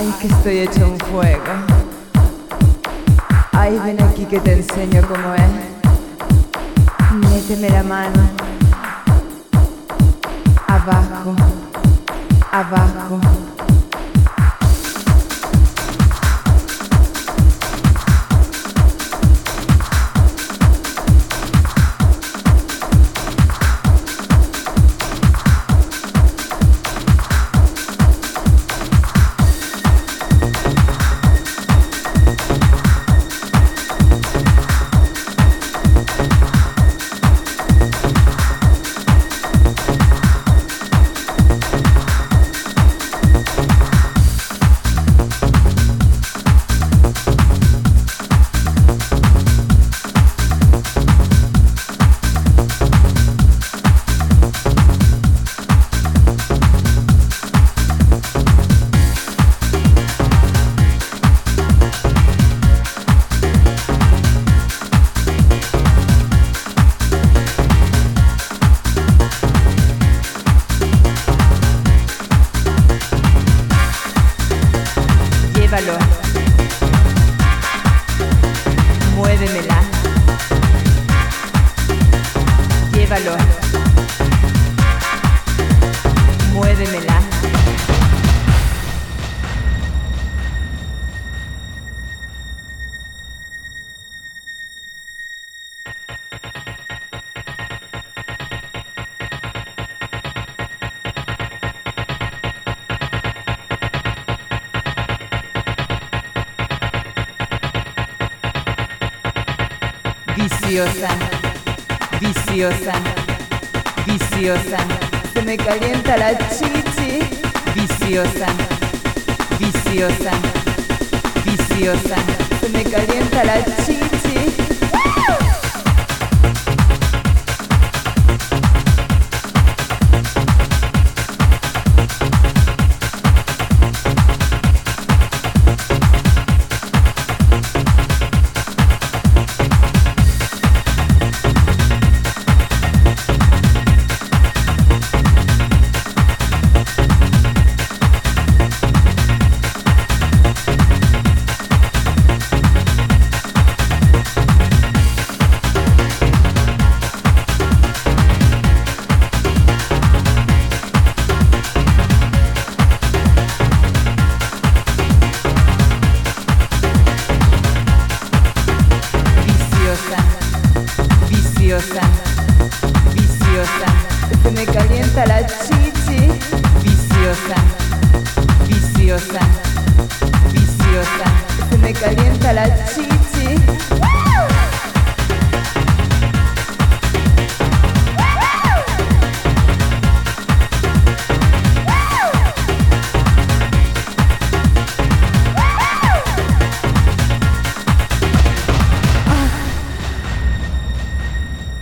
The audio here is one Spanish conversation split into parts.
Ay, que estoy hecho un fuego. Ay, ven aquí que te enseño cómo es. Méteme la mano. Abajo, abajo. Llévalo. Muévemela. Viciosa, viciosa, viciosa. Se me calienta la chichi. Viciosa, viciosa, viciosa. Se me calienta la chichi. Viciosa. Se me calienta la chichi. Viciosa, viciosa, viciosa. Se me calienta la chichi.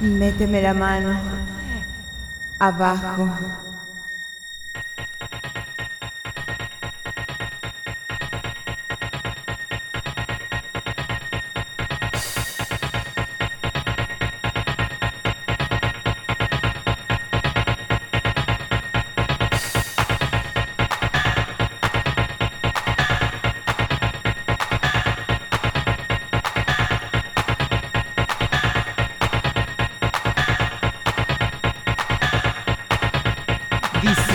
Méteme la mano abajo.